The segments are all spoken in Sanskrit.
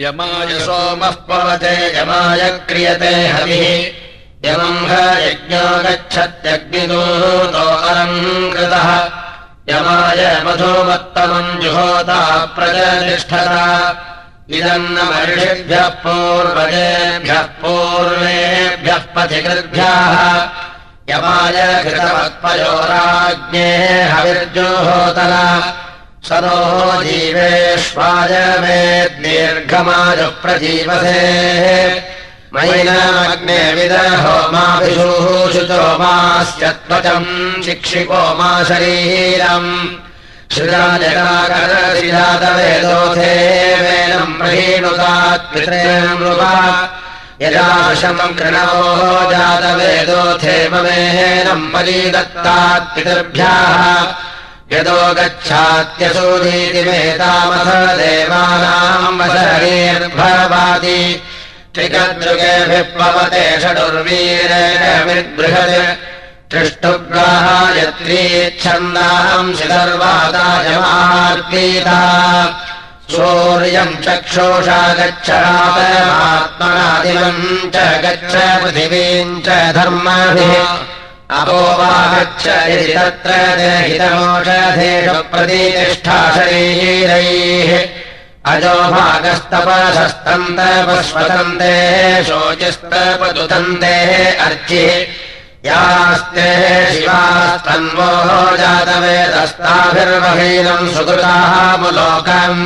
यमाय सोमः पवते यमाय क्रियते हविः। यमम् ह यज्ञो गच्छत्यग्निदूतो कृतः। यमाय मधुमत्तमम् जुहोता प्रजतिष्ठता इदम् न महिषिभ्यः पूर्वजेभ्यः पूर्वेभ्यः पथिकृद्भ्यः। यमाय घृतवत्पयोराज्ञे हविर्जुहोतला सदो जीवेष्वाय मे दीर्घमायुः प्रजीवसे मैनाग्ने विदहो माभिषूषुतो मास्य त्वचम् शिक्षिको मा शरीरम् श्रीराजकाकरशिरातवेदोथे वेनम् प्रहीणुतात्पितृ यदाशमम् कृणवो जातवेदोथे ममेनम् यदो गच्छात्यसूनीतिमेतामथ देवानाम् वशरीर्भवाति त्रिकद्रुगेभिः पवते षडुर्वीरेण त्रिष्टुग्राहायत्रीच्छन्दाम् शिदर्वादायमार्पीता सूर्यम् चक्षुषा गच्छात्मनादिवम् च गच्छ पृथिवीम् च धर्मभिः प्रतिष्ठा शरीरैः अजो भागस्तपशस्तन्तपस्वतन्ते शोचिस्तपदुतन्तेः अर्चिः। यास्ते शिवास्तन्वोः जातवेदस्ताभिर्वहीनम् सुकृताः मुलोकम्।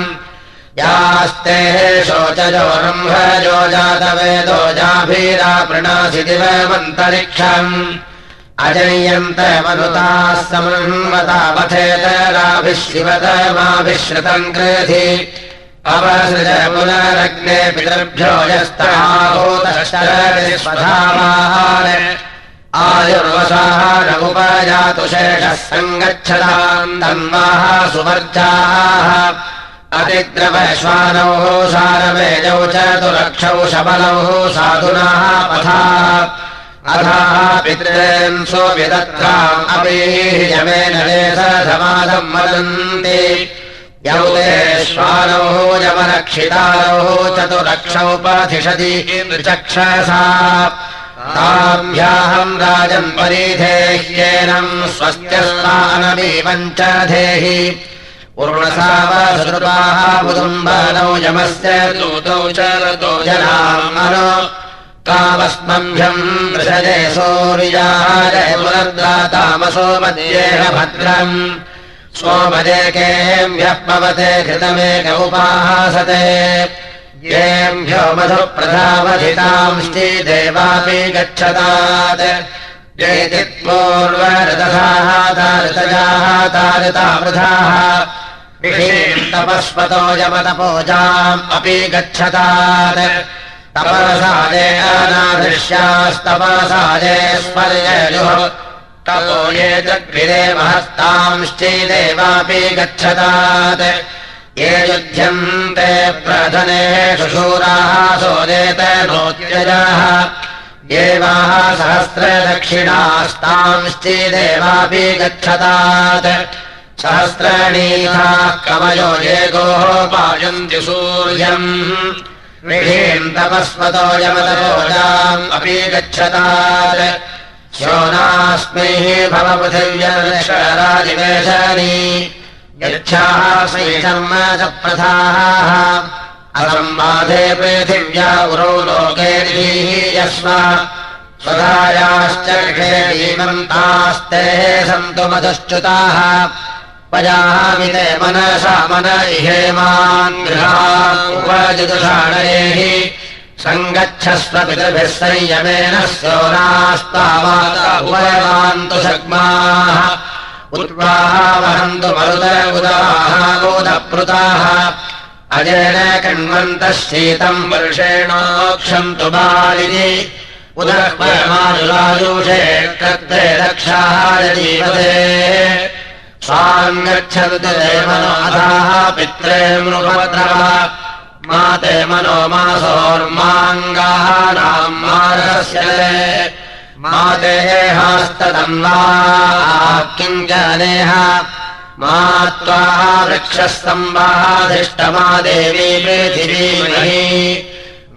यास्ते शोचजो रम्भजो जातवेदो जाभीरापृणासि दिवमन्तरिक्षम् अजय्यन्त मनुताः समन्वतावथेतराभिः शिवतमाभिश्रुतम् कृधि अवसृज पुनरग्ने पितृभ्यो यस्ताभूतशरस्वधावान् आयुर्वशाः रघुपजातु शेषः सङ्गच्छताम् तन्वाः सुवर्जाः अतिद्रवश्वानौ सारवेजौ चतुरक्षौ शबलौ साधुनाः पथा अथाः पितॄन् सोऽविदत्राम् अपि यमेन समादम् वदन्ति। यौदेश्वानौ यमरक्षितारौ चतुरक्षौपधिषति चक्षसा ताभ्याहम् राजम् परिधेह्येनम् स्वस्त्यस्तानमीवम् च धेहि। पूर्णसावसृपाः बुदुम्बनौ यमस्य दूतौ च रतो जनामनो कामस्मभ्यम् दृशजे सूर्याय पुनर्दातामसो मध्येह भद्रम्। सोमदेकेभ्यः पवते घृतमेक येभ्यो मधुप्रधावधितांश्चि देवापि गच्छतात्। पूर्वरतथाः तारतजाः तारतावृथाः तपस्वतो यमतपोजाम् अपि गच्छतात् तपसादे अनादृश्यास्तपसादे तपो ये जग्भिरे महस्तांश्चैदेवापि गच्छतात्। ये युध्यन्ते प्रधनेषु शूराः सोदेत नोत्यजाः। एवाः सहस्रदक्षिणास्तांश्चैदेवापि गच्छतात्। सहस्रणीताः कवयो ये गोः पायन्ति सूर्यम् विहीम् तपस्वतो यमतपोजाम् अपि गच्छतात्। शोनास्मैः भवपृथिव्यराजिवेशानि यच्छाः श्रीशर्म च प्रथाः असम्बाधे पृथिव्या उरौ लोके यस्म। स्वधायाश्च क्षीमन्तास्ते सन्तु मधुश्च्युताः मनसा मन इहेमान् गृहाजुदुषाणैः सङ्गच्छस्व पितृभिः संयमेन स्योनास्तावान्तु शग्माः उत्वाः वहन्तु मरुत उदाः गोदपृताः अजेन कण्वन्तः शीतम् वर्षेणोक्षन्तु बालिनि। उदरमायुषे कृते रक्षाः जीवते स्वाम् गच्छन्तु देवनाथाः पित्रे मृगद्रव माते मनो मासोर्माङ्गाः नाम् मार्गस्य माते हास्तदम् वा किम् जानेह। मा त्वा वृक्षस्तम्बाधिष्टमा देवी पृथिवीमही।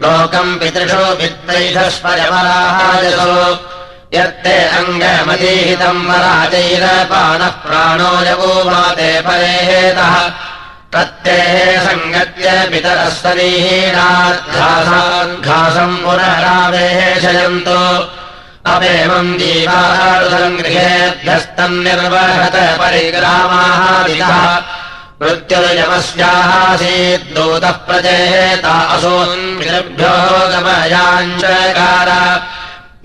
लोकम् पितृषु वित्तैधस्परमराजसो यत्ते अङ्गमदीहितम् वराजैरपानः प्राणो यगो माते परेतः प्रत्यये सङ्गत्य पितरस्तरीहीनाघासम् पुनरावेशयन्तो अपेमम् जीवारुदम् गृहेभ्यस्तम् निर्वहत परिग्रामाः प्रचेता असोन्भ्यो गमयाञ्चकार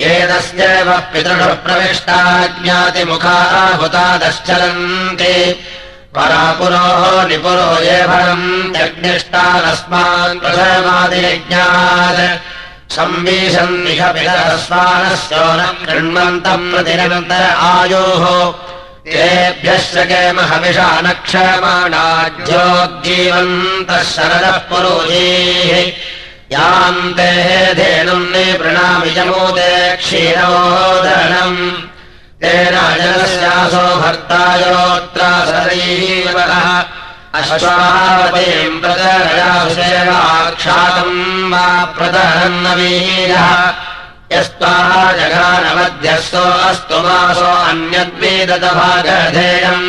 एतस्यैव पितृषु प्रविष्टा ज्ञातिमुखाः परापुरोः निपुरो ये भरम् यज्ञिष्टानस्मान् प्रथमादियज्ञात् कृण्वन्तम् प्रतिरन्तर आयोः। तेभ्यश्च केमहविषा न क्षमाणाज्योज्जीवन्तः शरदः पुरोजीः यान्ते धेनुम् निवृणामि जमोदे क्षीरोदनम् तेन जनस्यासो भर्तायोऽत्र शरीरः अश्वावतीम् प्रदरयाक्षातम् वा प्रदरन्नवीरः यस्त्वाः जगानमध्यस्थो अस्तु मासो अन्यद्वेदतभागधेयम्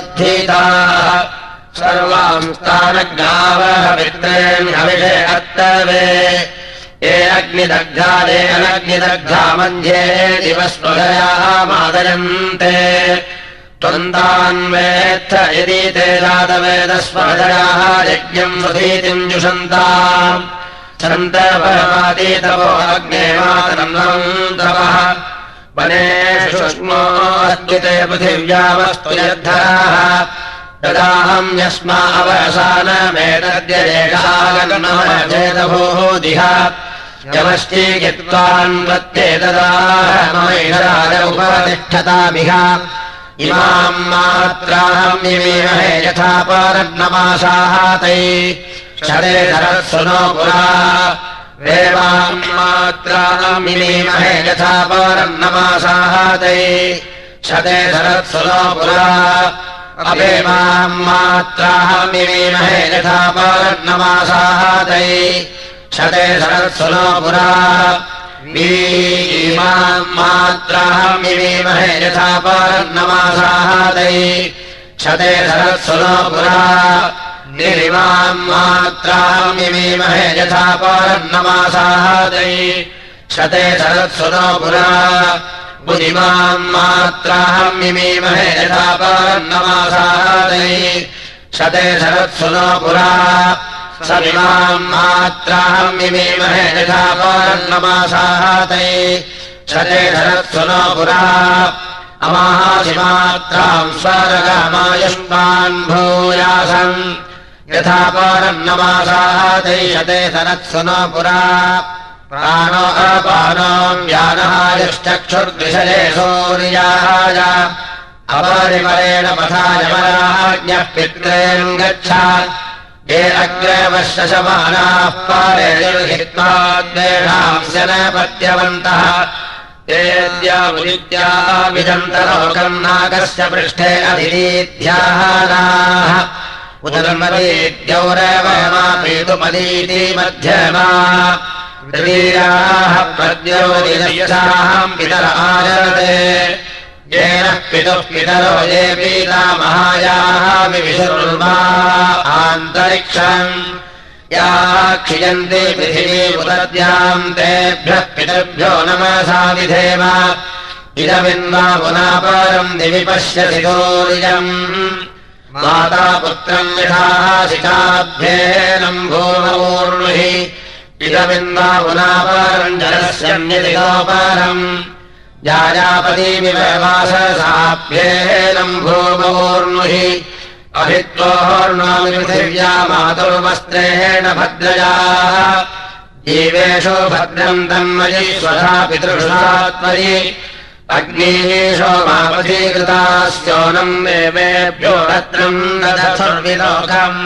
सर्वाम् स्थानग्नावः पित्रेण्यविषे अत्तवे ये अग्निदग्धादे अनग्निदग्धा मन्ध्ये दिवस्वदयाः मादयन्ते त्वन्तान्वेत्थ यदि ते जातवेदस्वदयाः यज्ञम् सुधीतिम् जुषन्ता छन्दपरमातीतवो अग्ने मातरम् तवः वनेषु अद्विते पृथिव्यावस्तु यद्धराः यदाहम् यस्मा अवसानमेतद्यरेकागन्नमचेतभोः दिह। यमश्चीयत्वान्वत्ते तदाहमैषाद उपतिष्ठतामिह। इमाम् निमीमहे यथा परन्नमासाः तै शरे धरत्सु नो पुरा देवाम् मात्राहम् निमीमहे यथा शते धरत्सु नो पुरा। अभे माम् मात्राहम् निमीमहे यथा परन्नमासाः तै। शते धरत्सु नो पुरा ीमाम् मात्राहम् मिमीमहे यथा परन्नमासाहादै शते धरत्सु नो पुरा निरिमाम् मात्राहम् यथा परन्नमासाहादै शते धरत्सु नो पुरा बुधिमाम् मात्राहम् यथा परन्नमासाहादै शते धरत्सु नो पुरा समिमाम् मात्राहम् यथा पौर्णमासाहतै शते शरत्सु नो पुरा अमाहासिमात्राम् स्वर्गमायुष्मान् भूयासम् यथा पौर्णमासाहतै शते शरत्सु नो पुरा। प्राणो अपानोम् यानहायुश्चक्षुर्दृशरे सूर्याय अपरिमरेण पथा यमराज्ञः पित्रेम् ये अग्रवशमानाः पारेणांशनपत्यवन्तः तेद्यामुदित्याविदन्तलोकम् नागस्य पृष्ठे अधिरीध्याहाराः उदर्मदीद्यौरवमापीतुमदीति मध्यमा। वीराः प्रद्योदिदयसाहम् पितर आचरते येन पितुः पितरो ये पीतामहायाः विविशुर्मा। आन्तरिक्षम् या क्षियन्ति पृथिवी उदद्याम् तेभ्यः पितृभ्यो नमसा विधेम। इदमिन्वा पुनापरम् दिवि पश्यसि दूर्यम् माता पुत्रम् इदमिन्वा पुनापरम् जलस्यन्यदिगोपरम् जाजापतीमिव वाससाभ्येनम् भूमूर्णुहि अभित्वोर्णामिपृथिव्या मातुर्वस्त्रेण भद्रया जीवेषु भद्रम् तन्मयि स्वधा पितृषात्मयि अग्नीषो मापथीकृतास्योनम् देवेभ्यो भद्रम् नदथुर्विलोकम्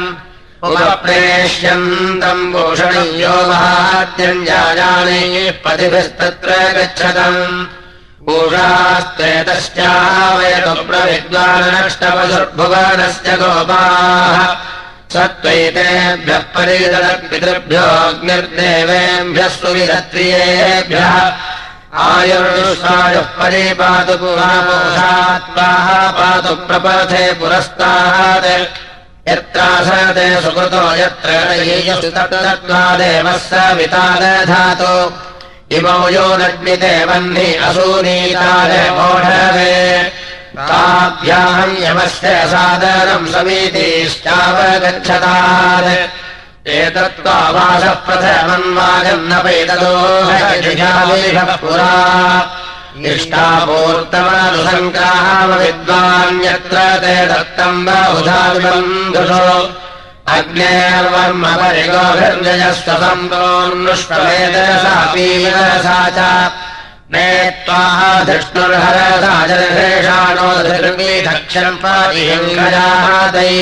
उपप्रेष्यन्तम् भूषणीयो महात्यञ्जायानैः पतिभिस्तत्र गच्छतम्। पूषास्त्वेतश्चावयतु प्रविद्वानष्टपशुर्भुवनस्य गोपाः। सत्त्वैतेभ्यः परिदलपितृभ्योऽग्निर्देवेभ्यः सुविधत्रियेभ्यः आयुर्युष्मायुः परिपातु पुरापोषात्वाः पातु प्रपथे पुरस्तात् यत्रासते सुकृतो यत्र देवः स वितादधातु इमौ यो वह्नि असूनीतादमोढवे ताभ्याम् यमस्य सादरम् समीतिश्चावगच्छतात् प्रथमन्वाजन्नपैतदोः पुरा। इष्टापूर्तमनुसङ्ग्रामविद्वान्यत्र ते दत्तम् बहुधाविबन्धुषो अग्नेर्वर्म परिगोभिर्जयस्वसन्तोन्नुष्टवेदसा च। नेत्वाः धृष्णुर्हरसा जलहेषाणो धर्मीधक्षम् पातिहङ्गजादै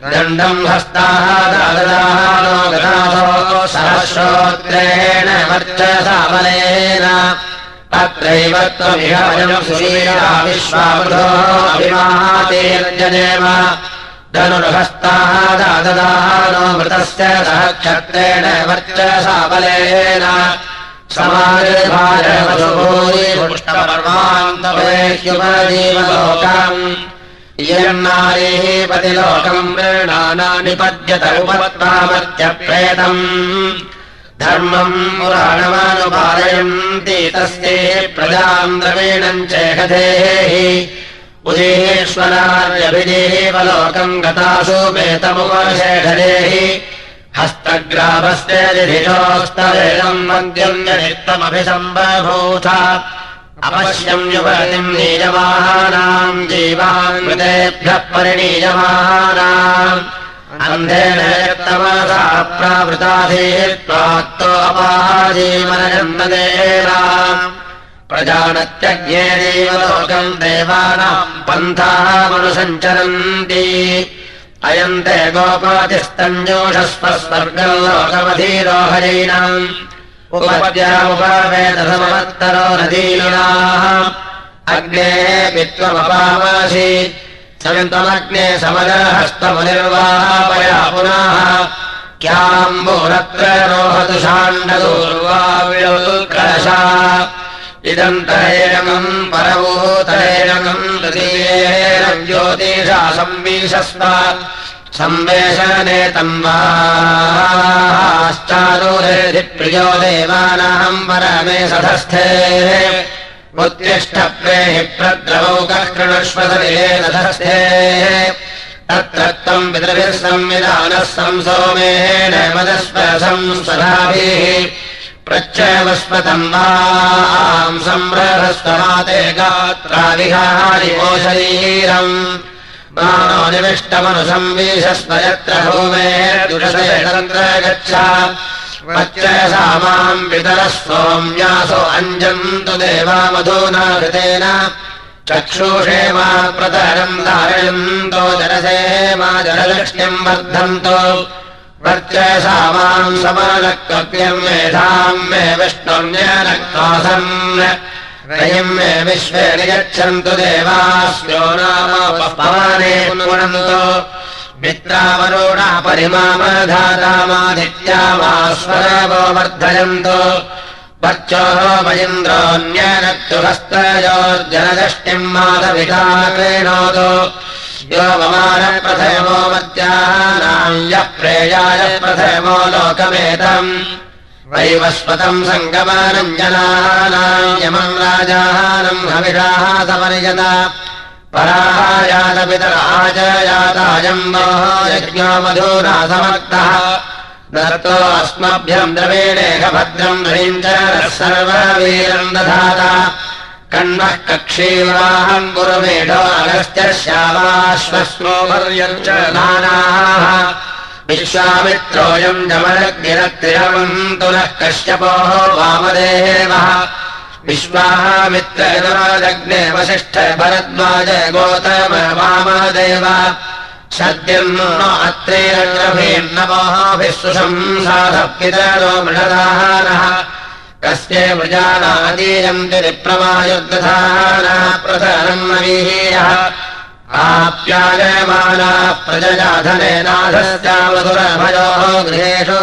दण्डम् हस्ताः दाददाहानो गतासो सहस्रोत्रेण वर्चसामलेन अत्रैव अभिमाहातेर्जनेम। धनुर्हस्ताः दाददाहानो मृतस्य सह क्षत्रेण वर्चसाबलेन समाजभारवसुभूरिपुष्टपर्वान्तवेह्युपजीवलोकम् इयन्नारेः पतिलोकम् मृणानानिपद्यत उपत्वामर्त्यप्रेतम् धर्मम् पुराणमानुपालयन्ति तस्ये प्रजाम् द्रवीणम् चेहधेः उदेश्वरार्यभिदेवलोकम् गतासु वेतमुपशेषदेः हस्तग्रामस्य दिधिषोस्तवेदम् मद्यम् नित्यमभिसम्बभूथ अपश्यम् युवतिम् नीयमानाम् जीवान् मृतेभ्यः परिणीयमानाम् अन्धेन यत्तमसा प्रावृताधीत्वाक्तो अपाजीवनजन्मदेव प्रजानत्यज्ञे देवलोकम् देवानाम् पन्थामनुसञ्चरन्ति अयम् ते गोपातिस्तञ्जोषस्व स्वर्गम् लोकमधीरोहरीणाम् उपपद्यामुपवेदसमवत्तरो नदीनाः अग्नेः पित्वमपामासि। सन्तमग्ने समरहस्तमुनिर्वापया पुनः। क्याम्बोरत्र रोहतु शाण्डदूर्वाविकलशा इदम् परभूतरेणम् तृतीयेन ज्योतिषा संवीशस्व संवेशने तम्बाश्चारोरेधिप्रियो देवानाम् परमे सधस्थे। उत्तिष्ठप्रेहि प्रद्रवौकः कृणुष्वसरिलेन धस्थे तत्र त्वम् पितृभिः संविधानः संसोमेन मदस्परसम् स्वधाभिः प्रच्छवस्पतम् वाम् सम्रहस्वमाते गात्राविहारिमो शरीरम् निविष्टमनुसंवीशस्व यत्र भूमेर्दुषसेतन्त्र गच्छ। वच्च सा माम् पितरः सोम्यासो अञ्जन्तु देवा मधूना कृतेन चक्षुषे मा प्रतरम् धारयन्तो जलसे मा जललक्ष्म्यम् वर्धन्तो। वर्च सा माम् समानक्व्यम् मेधाम् मे विष्णुर्न्यनक्वासन् रयिम् मे विश्वे निगच्छन्तु देवास्यो नाम पवने पुनन्तो। मित्रावरोणा परिमामधातामादित्यामास्वरवो वर्धयन्तो। वर्चोः क्रीणोतु यो ममानप्रथमो मत्यानाम् यः प्रेयाय प्रथमो लोकमेतम् वैवस्वतम् सङ्गमानम् जनानाम् यमम् राजानम् हविषाः समर्यत परायातपितराज यातायम् मोह यज्ञो मधुरा समर्थः दत्तो अस्मभ्यम् द्रवीणेह भद्रम् ह्रीम् च सर्ववीरम् दधाता। कण्वः कक्षीवाहम् पुरमेढो अगस्त्यश्यावाश्वस्मो पर्यञ्च नानाः विश्वामित्रोऽयम् कश्यपोः विश्वामित्रजग्ने वसिष्ठ भरद्वाज गोतम वामदेव। अत्रेरभेन्नमोभिः सुशंसाधः पितरो मृषदानः कस्य मृजानादीयम् तिरिप्रमायुर्दधानः प्रधनम् नवीयः आप्यायमानाः प्रजयाधनेनाधस्यामधुरभयोः गृहेषु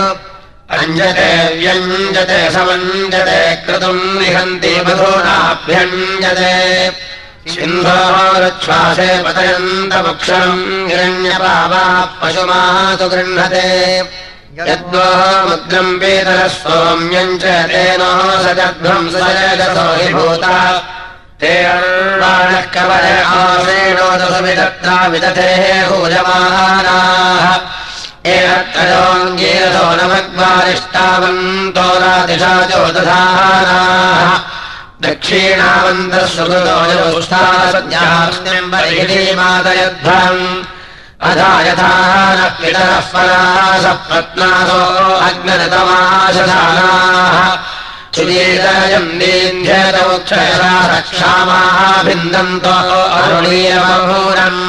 अञ्जते व्यञ्जते समञ्जते क्रतुम् निहन्ति मधुराभ्यञ्जते सिन्धोः रच्छ्वासे पतयन्तमुक्षरम् हिरण्यपावाः पशुमासु गृह्णते यद्वोमुद्रम् वेदनः सौम्यम् च तेनो सजगतो हि भूता ते अर्वाणः कवय आसेणोदसमिदत्रा विदधेः भूजमानाः एनत्रयोङ्गीरसो नमग्वारिष्टावन्तो रादिशा चोदधानाः दक्षिणावन्तः सुकृतोजोष्ठासद्यास्मिम्बरीमादयध्वम् अधा यथा नः पितरः परासः पत्नासो दीन्ध्यतमुक्षयसा रक्षामाः भिन्दन्तो अरुणीयमहूरम्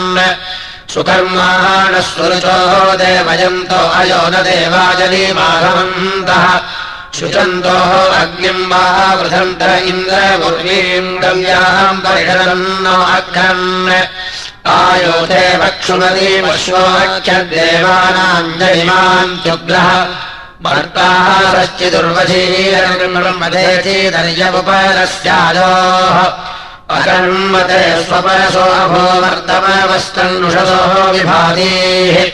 सुकर्माणः सुरुचोः देवयन्तो अयो न देवाजलीमाघवन्तः शुचन्तोः अग्निम् वा वृधन्त इन्द्रमुर्वीम् गव्याम् परिषदन्नो अघ्रन् आयोधे वक्षुमदीमश्वोऽख्यदेवानाम् अकर्मते स्वपरसो अभो वर्तमवस्तन्नुषसोः विभातीः।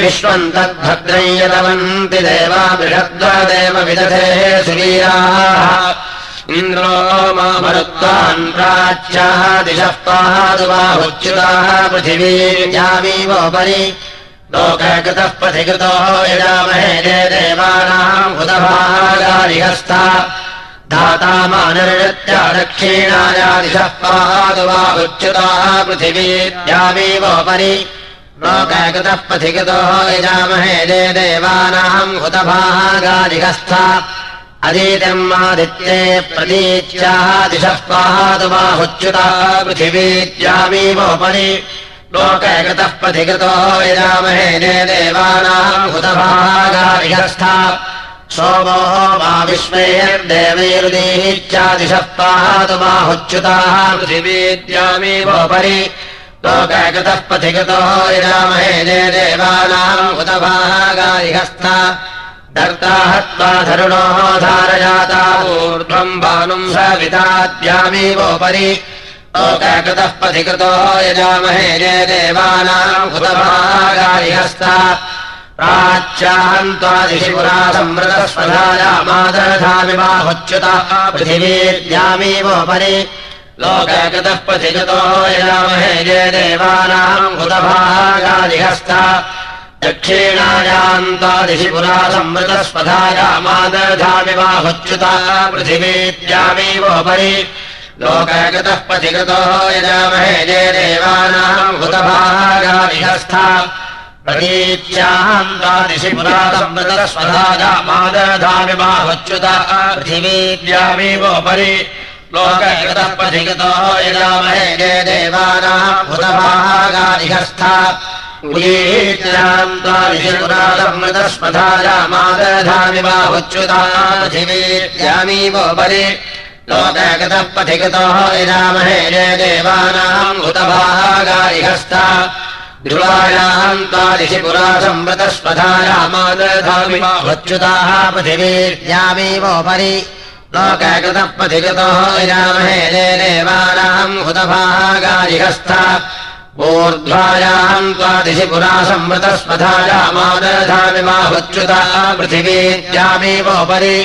विश्वम् तद्भद्रम् यतवन्ति देवा बृहद्वदेव विदधेः सुवीराः। इन्द्रो मा मरुत्वान् प्राच्याः दिशः पादुबाहुच्युताः पृथिवीर्यामीवोपरि लोककृतः पथिकृतो यजामहे जय देवानाम् हुतभागारिहस्था धाता मानर्यत्या दक्षिणायादिशः पादुबाहुच्युताः पृथिवीर्यामीवोपरि लोककृतः यजामहे जय देवानाम् हुतभागारिहस्था अदीतम् आदित्ये प्रतीच्याः दिशः पादुबाहुच्युताः पृथिवीत्यामीवोपरि लोककृतः पथिकृतो यजामहे जय देवानाम् हुतभागारिहस्था सोमोः मा विश्वैर्देवैरुदीच्यादिशः पादुबाहुच्युताः पृथिवीत्यामीवोपरि लोककृतः पथिकृतो यजामहे जय देवानाम् हुतभागारिहस्था दर्ताहत्वा धरुणोः धारजाता ऊर्ध्वम् भानुम् सविताद्यामीवोपरि लोककृतः पथिकृतो यजामहे जय देवानाम् हुतभागारिहस्ता प्राच्याहन्त्वादिशि पुरा संवृतस्वधायामादधामिवाहुच्युतः पृथिवीर्यामीवोपरि। लोककृतः पथिकृतो यजामहे जय देवानाम् हुतभागारिहस्ता दक्षिणायान्तादिशि पुरा संवृतस्वधायामादधामिवाहुच्युतः पृथिवीत्यामीवोपरि लोककृतः पथिकृतो यजामहे जय देवानाम् हुतभागारिहस्था प्रतीच्यान्तादिशि पुरा संवृतस्वधायामादधामिवाहुच्युतः पृथिवीत्यामीवोपरि लोककृतः पथिकृतो यजामहे जय देवानाम् हुतभागारिहस्था पुरादमृतस्पधायामादधामिवाहुच्युता पृथिवीर्यामीवोपरि लोकगतः पथिकृतो यजामहे जय देवानाम् हुतभागारिहस्ता। ध्रुवायाम् त्वादिशि पुरा संवृतस्पधायामादधामिवाहुच्युताः पृथिवीर्यामीवोपरि लोककृतः पथिकृतो यजामहे जय देवानाम् हुतभागारिहस्ता। ऊर्ध्वायाम् त्वादिशि पुरा संवृतस्पधायामादधामिवाहुच्युतः पृथिवीत्यामीवोपरि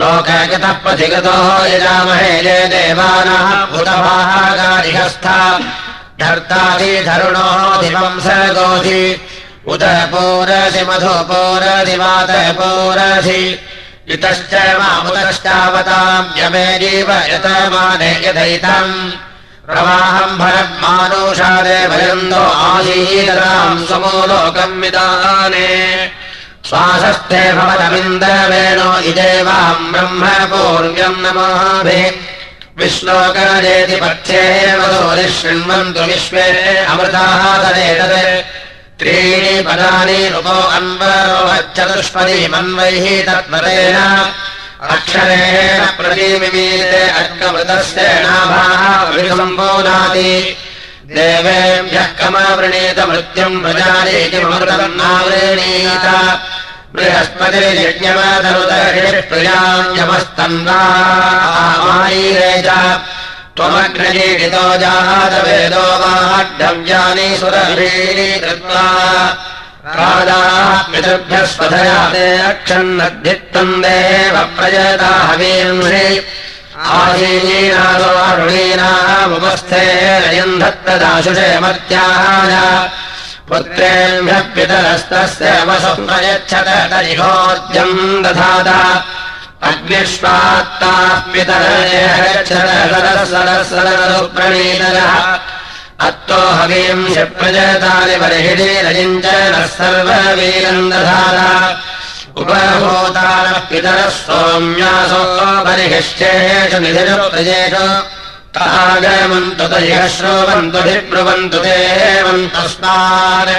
लोकगतः पथिगतो यजामहे जय देवानाम् हुतभागारिहस्था धर्तादिधरुणो दिवम् स गोधि उत पोरसि मधु पोरसि मात पोरसि इतश्च मामुतश्चावताम्यमेव यतमाने यथैतम्। प्रवाहम् भरमानुषादे भयन्तो आसीदराम् समोलोकम् विदाने श्वासस्थे भवतमिन्दवेणो इदेवाम् ब्रह्म पूर्व्यम् नमाभि विश्लोकरेति पथ्ये वदोरि शृण्वन्तु विश्वे अमृताः तदेतत्। त्रीणि पदानि रूपो अन्वरोचतुष्पदीमन्वैः तत्परेण अक्षरेण प्रतीमिमीते अर्कमृतस्य नाभाः देवेभ्यः कमवृणीत मृत्युम् प्रजानीति मृतम् नावृणीत बृहस्पतिर्यज्ञमतरुदर्षिप्रियाञ्जमस्तन्वामायीरे च त्वमग्नजीडितो जातवेदो वाढव्यानि सुरभीनि कृत्वा। राजाः पितृभ्यः स्वधया ते अक्षन्नद्धित्तम् देव प्रजता हवींषि। आशीनारुणीनामुपस्थे रयम् धत्तदाशुषे मर्त्याय पुत्रेभ्यः पितरस्तस्य वसुः प्रयच्छत तरिहोर्जम् दधात। अग्निष्वात्ताः पितरप्रणीतरः अत्तो सर्ववीरम् दधात। उपभूतानः पितरः सौम्यासो निधिषु प्रजेषु तागमन्तु तयः श्रोवन्तुभिब्रुवन्तु देवन्तस्मान्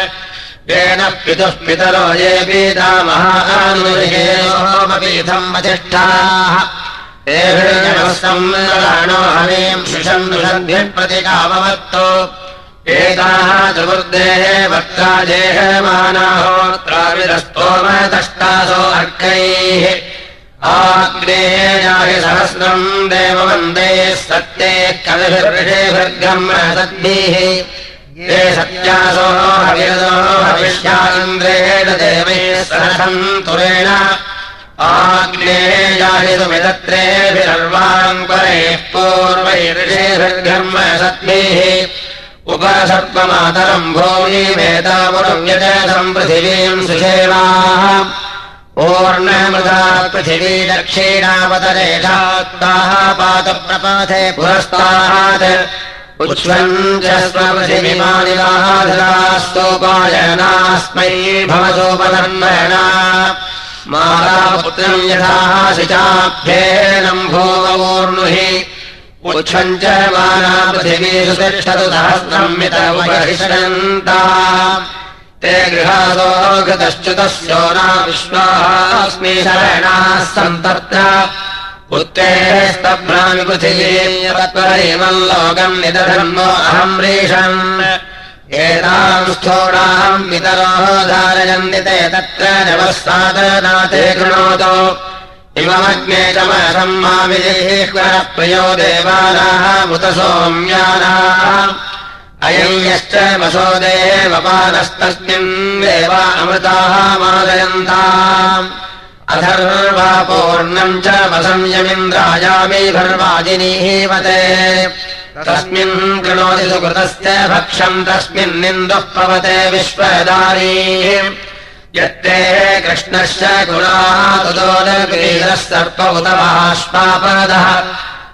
येन पितुः पितरो ये वधिष्ठाः एभिर्जनसंराणो हवीम् शिषन्दुषद्भिप्रतिकामवत्तो एताः चतुर्देः वक्त्राजेहमानाहोत्राविरस्तोमदष्टासो अर्कैः। आग्नेयाहि सहस्रम् देववन्दे सत्ये कविभिर्षेभिर्गम् सद्भिः ये सत्यासो हविरसो हविष्या इन्द्रेण देवे सहसन्तुरेण करैः पूर्वैर्षेभिर्गम् सद्भिः उपसर्पमातरम् भूमिमेतापुरम् यजसम् पृथिवीम् सुषेवाः ऊर्णमृदा पृथिवी दक्षिणावतरेषात्ताः पादप्रपाथे पुरस्तात् उच्छ्वम् च स्वपृथिविमानिलास्तोपायनास्मै भवतोपधर्मणा माता यथासि चाभ्येनम् च पृथिवी सुतिष्ठतु सहस्रम् ते गृहादो शरणाः सन्तत्र उत्तेस्तभ्रामि पृथिवीमल्लोकम् निदधर्मो अहम् रीषन्। एताम् स्थोडाम् पितरोः धारयन्ति ते तत्र नवस्तादनाथे कृणोतु। इममग्ने च महसम् माविजेह्वरः प्रियो देवानाः मुत सोम्यानाः अयम् यश्च वसो देवपानस्तस्मिन् देवा अमृताः मादयन्ताम्। अथर्वा पूर्णम् च वसंयमिन्द्रायामि भर्वाजिनीवते तस्मिन् कृणोति सुकृतस्य भक्षम् तस्मिन्निन्दुः पवते विश्वदारी। यत्ते कृष्णस्य गुणादोदक्रीडः सर्प उत बाष्पापदः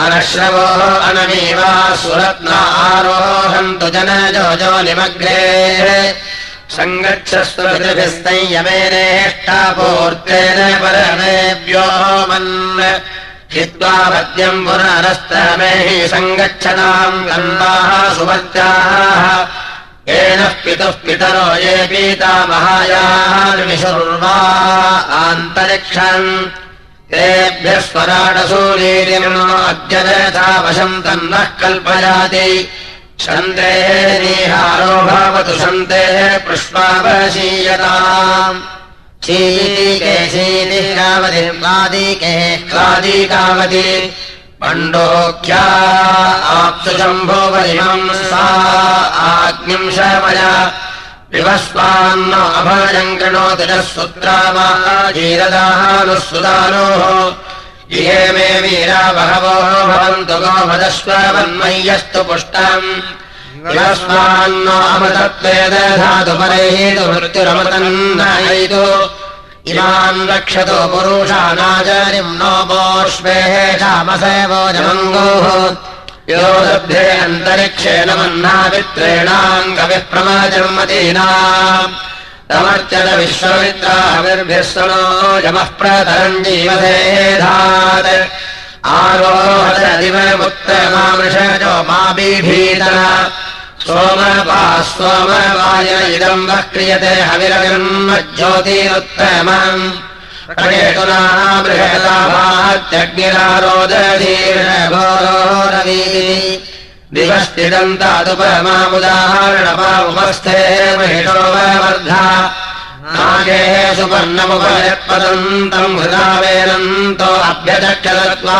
अनश्रवो अनमीवा सुरत्ना आरोहन्तु जनजो जो निमग्रे सङ्गच्छस्वभिः संयमेनेष्टापूर्तेन परमेभ्यो मन्। हित्वा पद्यम् पुनरस्तमेहि सङ्गच्छताम् गन्धाः सुभत्याः येन पितुः पितरो ये पीतामहायार्विशुर्वा आन्तरिक्षम् तेभ्यः स्वराटसूरीरिणो अद्यथा वशम् तन्नः कल्पयाति शन्तेः निहारो भवतु शन्तेः पुष्पावशीयताम्। शीके शीतिकावति क्लादिके क्लादिकावति। पण्डोख्या आप्सुशम्भोपरिमम् सा आग्निम् शमय विवस्वान्न अभयम् कृणोति नः सुत्रामाजीरदानुः सुदानोः इहे मे वीरा बहवो भवन्तु गोमदस्वन्मय्यस्तु पुष्टम्। विवस्वान्न अमतत्वेदधातु परैतु मृत्युरमतन्नयितु इमान् रक्षतो पुरुषानाचार्यम् नो बोष्वेः क्षामसेवोजमङ्गोः यो लब्धे अन्तरिक्षेण मह्नावित्रेणाङ्गविप्रमजन्मतीना तमर्चन विश्वमित्राभिर्भिः सनो यमः प्रतरम् जीवसेधात् आरोहदिवमुत्तमामृषजो मा बीभीतन सोमपा सोमवाय इदम् वः क्रियते हविरविर्म ज्योतिरुत्तमम् बृहदाभात्यग्निरारोदधीर्णघोरोरवी दिवश्चिदम् तादुपमामुदाहरणपामुपस्थे महिषोपवर्धा नागे सुपर्णमुपयत्पदन्तम् हृदावेनन्तो अभ्यचक्षदत्वा।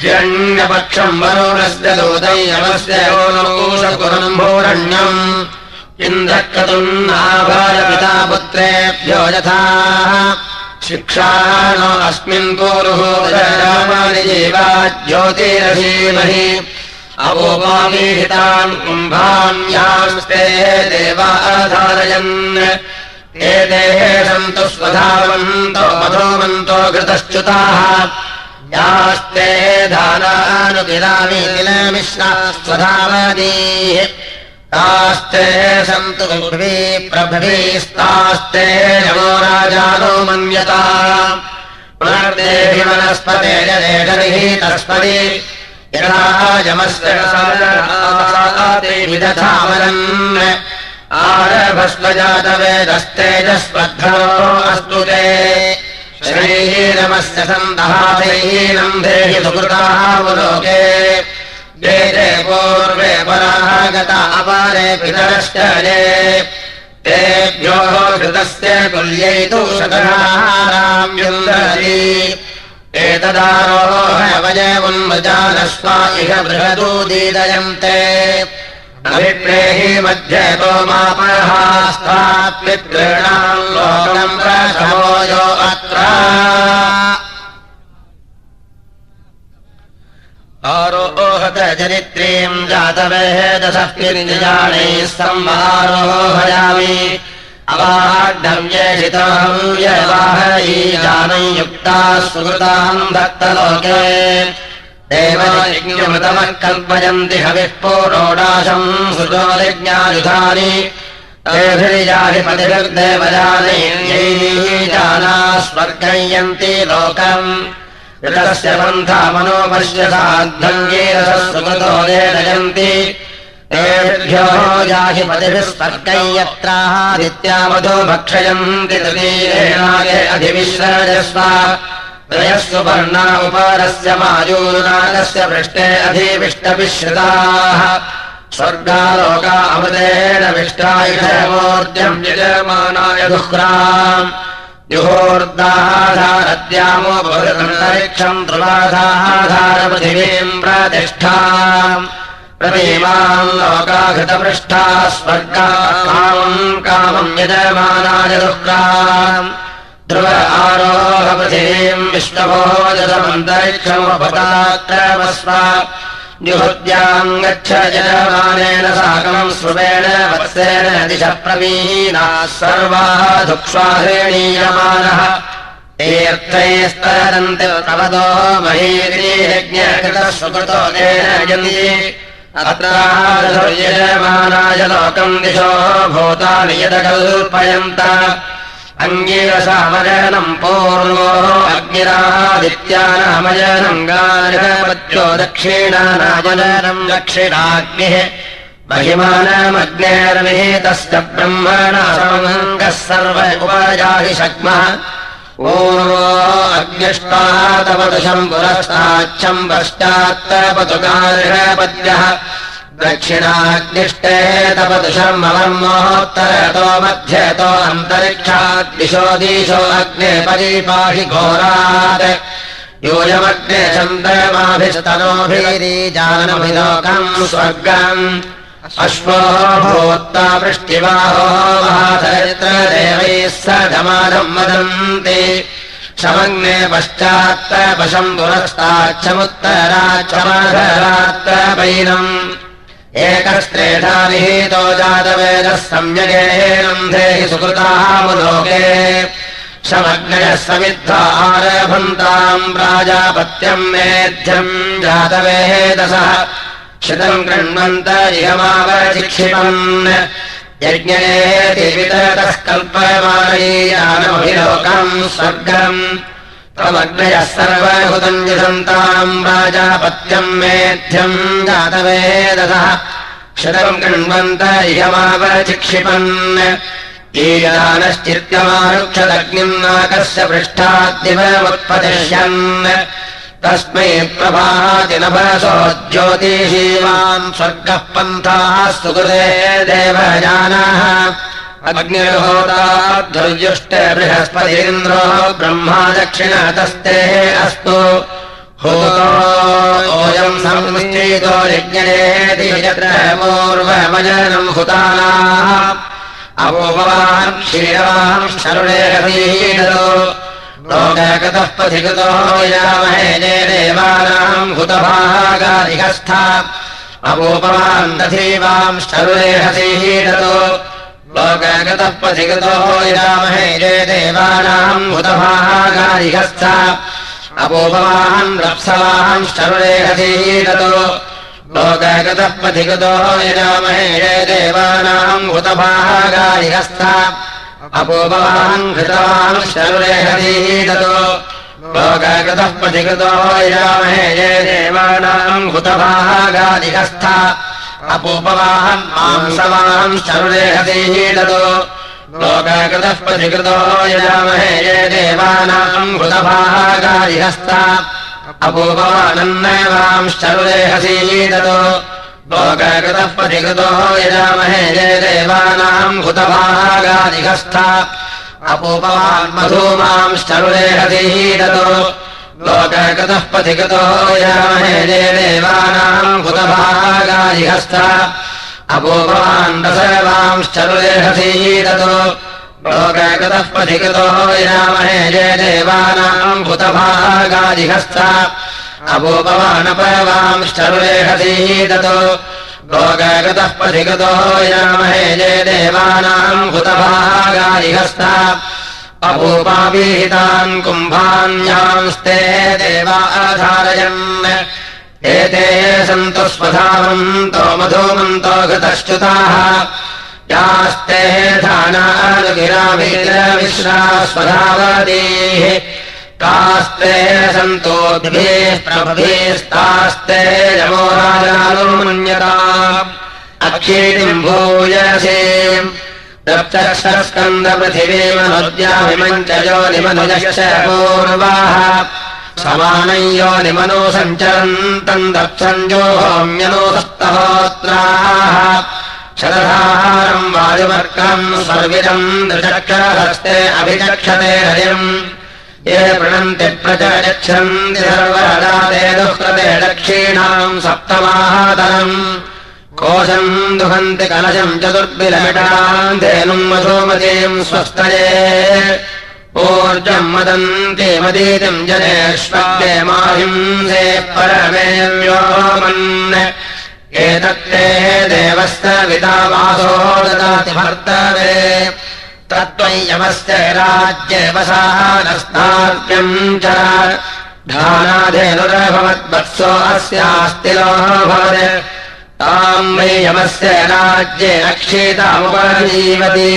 हिरण्यपक्षम् वरुणस्य दूतयमस्य ओनूषकुरम्भोरण्यम्। इन्द्रक्रतुम् नाभारपिता पुत्रेभ्यो यथा शिक्षाणो अस्मिन् कुरुः रामानि जीवा ज्योतिरधीमहि अवोपामीहितान् कुम्भान्यास्ते देवाधारयन् एते सन्तु स्वधावन्तो मधोमन्तो घृतश्च्युताः। यास्ते धानानुगिरामि किलमिश्रा स्वधावदीः तास्ते सन्तु पृथ्वी प्रभवीस्तास्ते नमो राजानो मन्यता। पुनर्देहि वनस्पते जनेषरिः तस्पति यथाजमस्य विदधामरन् आरभस्वजातवेदस्तेजस्वद्धो अस्तु ते। श्रीरमस्य सन्दहासैनम् देहि सुकृतावलोके वेदे पूर्वे परागता अपारे पितरश्च ये तेभ्यो घृतस्य तुल्यैतु शतराम् युन्दरी। एतदारोहवयमुन्मजानस्वा इह बृहदूदीदयन्ते अभिप्रेहि मध्ये तोमापहास्तात्मित्ॄणाम् लोकम् प्रथमो यो अत्र आरोहत चरित्रीम् संवारोहयामि अवाढव्येषिताहव्यवाहयी जानम् युक्ताः सुकृताम् दत्तलोके देवयज्ञमृतमः कल्पयन्ति हविः पोरोडाशम् सुजोलिज्ञायुधानि तेभिर्याधिपतिभिर्देवजानैः जाना स्वर्गयन्ति लोकम् ऋतस्य पन्था मनोपश्यसाद्धङ्गीरसः सुकृतो ये नयन्ति तेभ्यो याहिपतिभिः स्वर्गम् यत्रादित्यामधो भक्षयन्ति तृतीयेनागे अधिविश्रजस्व त्रयः सुपर्णा उपारस्य मायूनागस्य पृष्ठे अधिविष्टविश्रिताः स्वर्गालोका अमृतेन विष्टायुषमूर्त्यम् यजमानाय दुह्राम् युहोर्दाधारद्यामो भवदन्तरिक्षम् ध्रुवाधारपृथिवीम् प्रतिष्ठा प्रतीमाम् लोकाघृतपृष्ठा स्वर्गा कामम् कामम् यजमानाय दुःखाम् ध्रुव आरोहपृथिवीम् विश्वभोजतमन्तरिक्षमुपताक्रमस्व जुहुद्याम् गच्छ यजमानेन साकम् स्रुवेण वत्सेन दिशः प्रवीणाः सर्वाः महीर्यज्ञकृतः सुकृतो तेन यन्ति। अत्रायजमानाय लोकम् दिशो भूतानि यदकल्पयन्त अङ्गीरसामजनम् पूर्वो अग्निरादित्यानामजनम् गार्हपत्यो दक्षिणानामजनम् दक्षिणाग्निः महिमानमग्नेर्विहितस्य ब्रह्मणा समङ्गः उपजाहि शक्मः। पूर्वो अग्निष्टातपदशम् पुरस्ताच्छम् पश्चात्तपतु गार्हपद्यः दक्षिणाग्निष्टे तपदुशम् अवर्मोत्तरतो मध्यतो अन्तरिक्षाद्दिशो दिशो अग्ने परिपाहि घोरात्। यूयमग्ने चन्द्रमाभिस्तनोभिरीजानभिलोकम् स्वर्गम्। अश्वो भूत्वा वृष्टिवाहो महाधरित्रदेवैः सधमानम् वदन्ति। शमग्ने पश्चात्तपशम् पुरस्ताच्छमुत्तराच्छमाधरात्तपैनम् एकस्त्रेधा विहितो जातवेदः सम्यगेनम् धेहि सुकृतामुलोके शमग्नयः समिद्धा आरभन्ताम् प्राजापत्यम् मेध्यम् जातवेदसः श्रितम् कृण्वन्त इहमावचिक्षिपन् यज्ञेति वितरतः कल्पमानयीयानमभिलोकम् स्वर्गम् त्वमग्नयः सर्वभूतम् यशन्ताम् राजापत्यम् मेध्यम् जातवेदसः शतम् कृण्वन्त इयमावचिक्षिपन् ईयानश्चित्यमारुक्षदग्निम् नाकस्य पृष्ठाद्दिवमुत्पतिष्यन् तस्मै प्रभातिनभसो ज्योतिषीमान् स्वर्गः पन्थाः सुकृते देवजानाः अग्निर्होताध्वर्युष्ट बृहस्पतीन्द्रो ब्रह्मा दक्षिणतस्ते अस्तु। होतोऽयम् संश्चेतो यज्ञेति यत्र पूर्वमजनम् हुतानाः। अपोपवान् शरुणे हसीडतो लोकगतः पथिकृतो यामहे जय देवानाम् हुतभागाधिकस्था अपोपवान् दधीवाम् शरुणे हसीडतो लोकगतः पथिकृतो यामहे जय देवानाम् हुतभागाधिकस्था अपोपवान् रप्सवान् शरुणे हसीडतो लोकगतः पथिकृतो यजामहे जय देवानाम् हुतभागाधिकस्था अपोपवान् घृतवान् शरुरे हरीदतो लोकगतः पथिकृतो यजामहे जय देवानाम् हुतभागाधिकस्था अपोपवान् मांसवान् शरुरे हरीदतो लोकगतः पथिकृतो यजामहे जय देवानाम् हुतभागाधिकस्था अपूपवानन्नवांश्चरुरे हसीदतो लोकगतः पथिकृतो यजामहे जय देवानाम् हुतभागाधिकस्था अपूपवान् मधूमांश्चरुरे हसीदतो लोकगतः पथिकृतो यजामहे जय देवानाम् दशवांश्चरुरे हसीदतो लोकगतः पथिकृतो यामहे जय देवानाम् भूतभागादिहस्ता अपूपवानपवांश्चरुरेहसीदतो लोकगतः पथिकृतो यामहे जय देवानाम् भूतभागादिहस्ता अपूपाभिहितान् कुम्भान्यांस्ते देवाधारयन् एते सन्तु स्वधावन्तो मधुमन्तो घृतश्च्युताः। यास्ते धानानुगिरामिश्रा स्वधावतीः। कास्ते सन्तोद्भिः प्रभभिस्तास्ते यमोराजानुमन्यता अक्षीतिम् भूयसे यो निमनुजश्च पूर्वाः। समानम् यो निमनो सञ्चरन्तम् दप्सञ्जोहोम्यनोस्तहोत्राः शरधाहारम् वायुवर्कम् सर्विदम् दृचक्षरहस्ते अभिचक्षते हरिम्। ये प्रणन्ति प्रचयच्छन्ति सर्वरदाते दुःकृते दक्षिणाम् सप्तमाहातरम् कोशम् दुहन्ति कलशम् चतुर्भिलमिटाम् धेनुम् मधुमतीम् स्वस्तये। ऊर्जम् मदन्ति जनेष्वग्ने माहिंसे परमेव्योमन् एतत्ते देवस्य वितावासो ददाति भर्तवे। तत्त्वयमस्य राज्ये वसानस्तार्क्यम् च। धानाधेनुरभवद्वत्सो अस्यास्तिलो भवत् ताम् वै यमस्य राज्ये अक्षीतामुपजीवति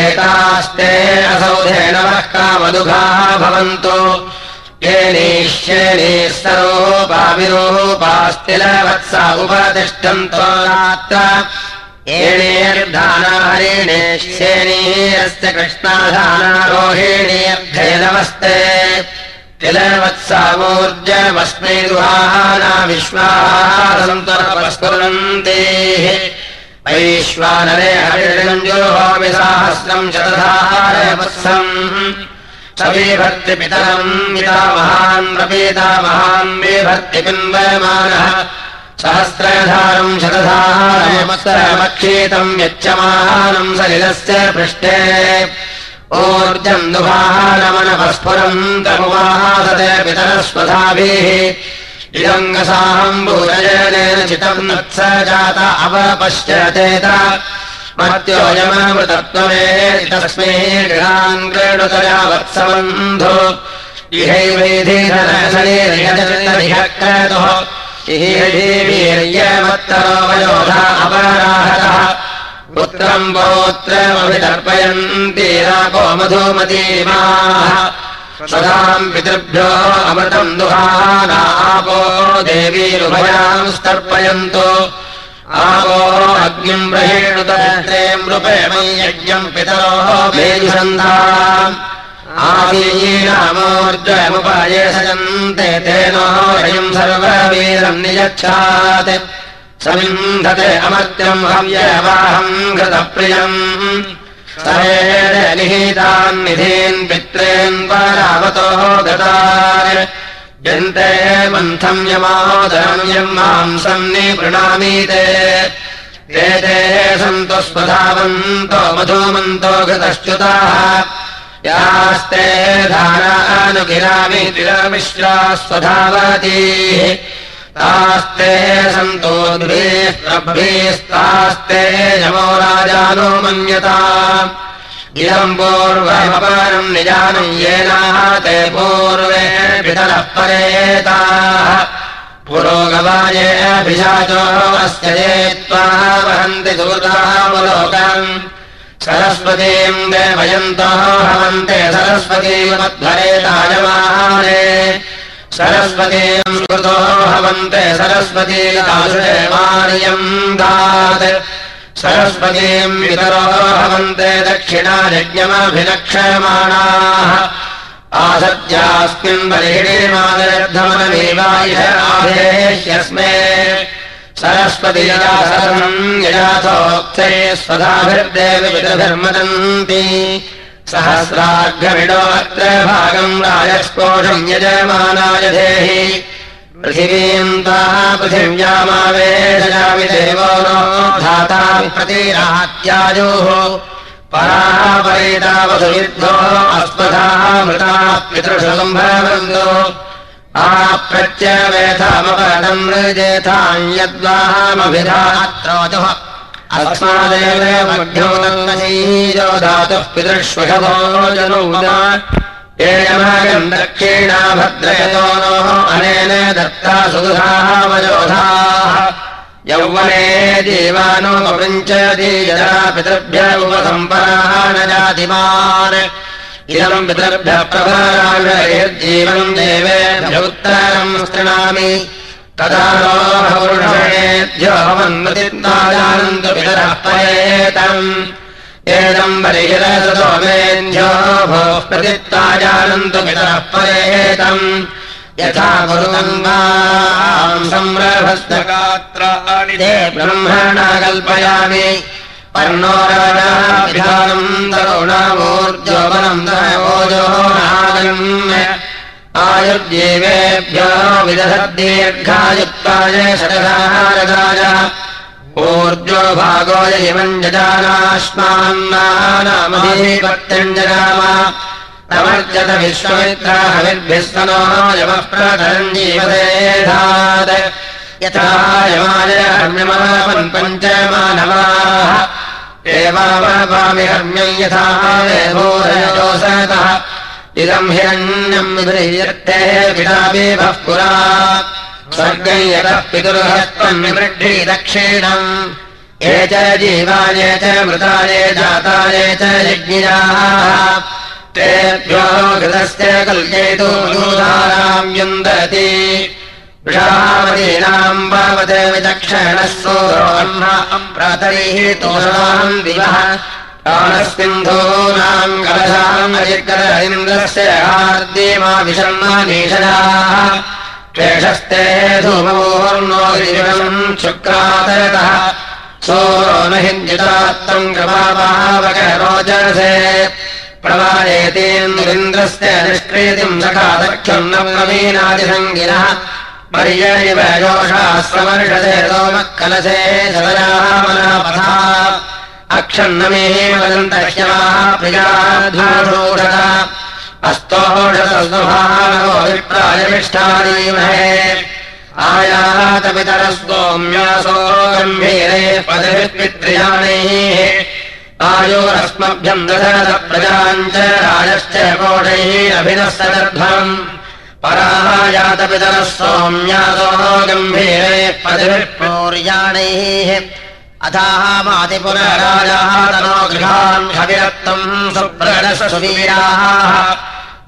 एतास्ते असौ धेनवः कामदुघाः भवन्तु। येनेष्येने सरोपाविरूपास्तिलवत्सा उपतिष्ठन्तो रात्र एणेर्धानाहरिणेष्येनीरस्य कृष्णाधानारोहिणीर्धेनवस्ते तिलवत्सामूर्जमस्मै दुहाना विश्वासन्तरपस्फुरन्ते वैश्वानरे हरिरञ्जोहोमि साहस्रम् शतधारवत्सम्। सवीभर्तिपितरम् पितामहान् प्रपीतामहान् विभर्ति पिन्वयमानः सहस्रधारम् शतधारमक्षेतम् यच्यमानम् सलिलस्य पृष्ठे तमुवासते पितरस्वधाभिः। इदङ्गसाम्बूरजनेन चितम् नत्स जात अवपश्यचेत मत्योऽयममृतत्वमे तस्मै गृहान् क्रीडुतया वत्सबन्धो। इहैवेधिधनशरीरयजतुः वीर्यमत्तरो वयोधा अपराहतः पुत्रम् पौत्रमभितर्पयन्ति राको मधुमतीमाः। सदाम् पितृभ्यो अमृतम् दुहानापो देवीरुभयाम् स्तर्पयन्तु आपो अग्निम् ब्रहेणुतरे मृपेमम् यज्ञम् पितरोः मेजुसन्धा आदीनामोर्जयमुपाये सजन्ते तेनोऽयम् सर्ववीरम् नियच्छात् समिन्धते अमर्त्यम् हव्यवाहम् घृतप्रियम्। निहितान् निधीन् पित्रेन् गतान्। यन्ते मन्थम् यमादरम् माम् सन्निपृणामीते ते। ते सन्तो स्वधावन्तो मधुमन्तो घृतश्च्युताः। यास्ते धारानुगिरामि तिरमिश्रा स्वधावतीः तास्ते सन्तो द्वेष्टभ्येस्तास्ते यमो राजानो मन्यता। इदम् पूर्वमपरम् निजानम् येनाः ते पूर्वे पितरः परेताः। पुरोगवायेऽभिषाचो अस्य ये त्वा वहन्ति दूतावलोकम् सरस्वतीम् देवयन्तः हवन्ते सरस्वतीमध्वरेतायमाने सरस्वतीम् स्मृतो हवन्ते सरस्वती दाशुदेवार्यम् दात् सरस्वतीम् वितरो हवन्ते दक्षिणा यज्ञमभिलक्ष्यमाणाः आसत्यास्मिन् यजा शरणम् यजाथोक्ते स्वधाभिर्देव पितृभिर्मदन्ति सहस्राघ्रमिडो अत्र भागम् राजस्पोषम् यजमानाय देहि। पृथिवीम् ताः पृथिव्यामावेशयामि देवो नो धाता प्रतिरात्यायोः पराः परितावसुविद्धो अस्मधाः मृताः पितृशुम्भवन्दो आप्रत्यवेथामपरम् मृजेथाम् यद्वाहामभिधात्रोजुः अस्मादेव मध्योदन्नशीजो धातुः पितृष्वशभो जनौदा एयमागम् दक्षिणा भद्रयतो नोः अनेन दत्ता वयोधाः यौवने जीवानोपपृञ्चति यदा पितृभ्य उपसम्पराः न जातिमान् इदम् पितृभ्यः प्रभाराजयज्जीवम् देवेभ्य उत्तरम् शृणामि प्रतित्वाजानन्तु पितरः परेतम् यथा गुरुगङ्गाम् संरभस्तगात्राणि ते ब्रह्मणा कल्पयामि पर्णो राजाभिधानम् तरुणामूर्जोबलम् दयोजो नागम्य आयुर्जीवेभ्यो विदधद्दीर्घायुक्ताय शतधारदाय ऊर्जो भागो यमम् जजानाश्मान्नामधीपत्यम् जगाम तमर्जत विश्वमित्राहविर्भिस्तनो यमः प्रधरम् जीवदेधात् यथा यमाय हर्म्यमापन् पञ्चमानवाः एवावपामि हर्म्यम् यथा देवोरयोसतः इदम् हिरण्यम् विभ्रियर्थे पिताभिभः पुरा। स्वर्गम् यतः पितुर्हत्वम् निवृद्धि दक्षिणम्। ये च जीवाय च मृताय जाताय च यज्ञियाः तेभ्यो घृतस्य कल्पयितु दूधाराम् युन्दति। वृषामदीनाम् पावते विचक्षणः दिवः विषण्मानीषदाः क्लेशस्ते धूमपूर्णो गिरिवम् शुक्रातरतः। सोरो न हिञ्जितात्तम् कृपापावक रोचसे प्रवादेतेन्द्रेन्द्रस्य निष्क्रीतिम् सखादख्यम् न प्रवीणादिसङ्गिनः। पर्यैव योषास्त्रमर्षसे सोमः जलयामनापथा अक्षन्नमे वदन्तह्यमाः प्रियाधूषः अस्तोषतस्वभानो विप्रायमिष्टादीमहे आयातपितरस्तोम्यासो गम्भीरे पदवित्पित्र्याणैः आयोरस्मभ्यम् दशरथ प्रजाम् च राजश्च कोटैरभिनस्तदर्भम् परायातपितरः सौम्यासो गम्भीरे पदविपूर्याणैः अथाः तनो गृहान् हविरत्तम् सुप्रणसुवीराः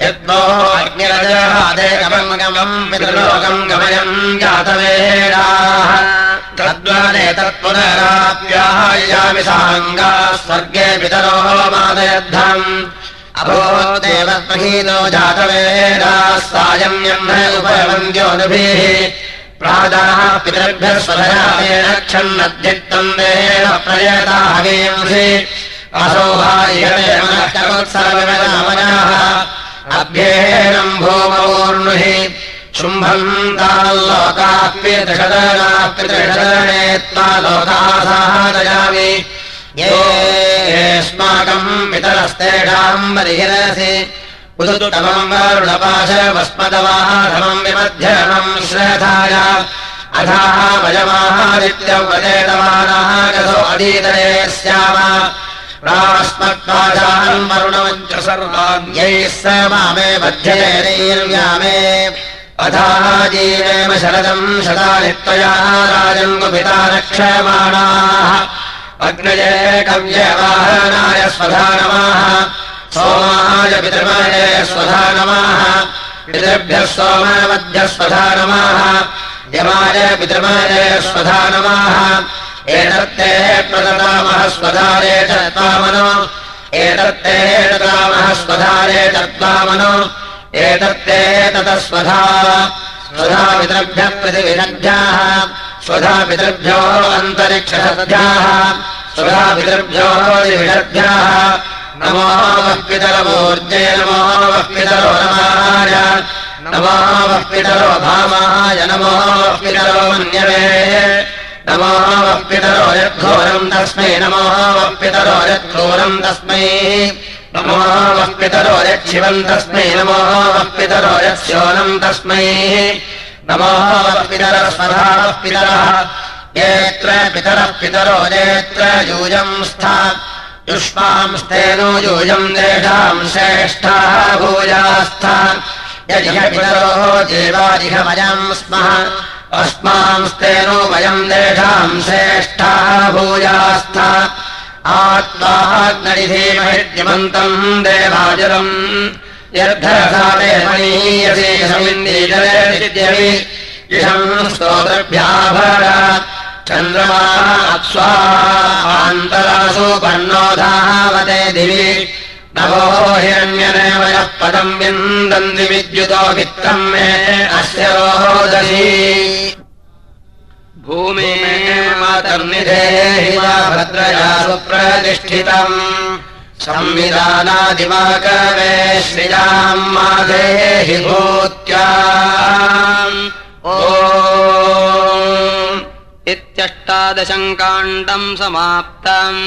यद्वो अग्निरजहादेकमम् गमम् पितृलोकम् गमयम् जातवेडाः तद्वने तत्पुनराप्यायामि साङ्गा स्वर्गे पितरो मादयद्धम् अभोदेवहीनो जातवेदाः सायम्यम् उपवन्द्योनुभिः प्रादाः पितृभ्यः असौभार्योत्सवनामनाः अभ्येनम् भूमोर्नुहि शुम्भम् ताल्लोकाप्यदशदनाप्यदशदने त्वा लोकाः साहादयामि येस्माकम् पितरस्तेषाम् बलिहिरसि उदुतमम् वरुणपाशवस्मदवाधमम् विमध्यमम् श्रथाय अथाः वयमाहादित्यवदेतमानाः गतो अधीतये स्याम। सर्वान् यैः स मामे मध्ययैर्व्यामे अथाः जीवेम शरदम् शतानि त्वया राजम् गुपिता रक्षमाणाः। अग्नये कव्यवाहनाय स्वधा सोमाय पितृमये स्वधा नमः पितृभ्यः सोममध्यः स्वधा नमः यमाय पितृमये स्वधा नमः एतत्ते प्रददामः स्वधारे चत्वामनो। एतत्ते ददामः स्वधारे चत्वामनो। एतत्ते ततः स्वधा। स्वधा पितृभ्यः प्रतिविनद्भ्याः स्वधा पितृभ्यो अन्तरिक्षसद्भ्याः। स्वधा पितृभ्यो दिविषद्भ्याः नमो पितरमूर्जे नमो पितरो नमाय नमो भामाय नमो पितरो मन्यवे नमो वः पितरो यद्घोरम् तस्मै नमो वः पितरो यद्घोरम् तस्मै नमो वः पितरो यच्छिवम् तस्मै नमो वः पितरो यत्स्योनम् तस्मै नमो वः पितरः येऽत्र पितरः पितरो नेत्र यूयम् स्था युष्मांस्तेनो यूयम् तेषाम् श्रेष्ठाः भूयास्थ यदिह पितरो जीवादिहमयम् स्मः अस्मांस्तेनो वयम् तेषाम् श्रेष्ठाः भूयास्थ यद्धरसादेवनीयसे समिन्दीजले इषम् स्तोत्रभ्याभर चन्द्रमास्वान्तरासु पर्णोधावते दिवि। नभो हिरण्यनेव यः पदम् विन्दन्ति विद्युतो वित्तम् मे अस्य रोदशी भूमे मातर्निधेहि भद्रया सुप्रतिष्ठितम्। संविधानादिवाकवे श्रियाम् माधेहि भूत्या। ओ इत्यष्टादशम् काण्डम् समाप्तम्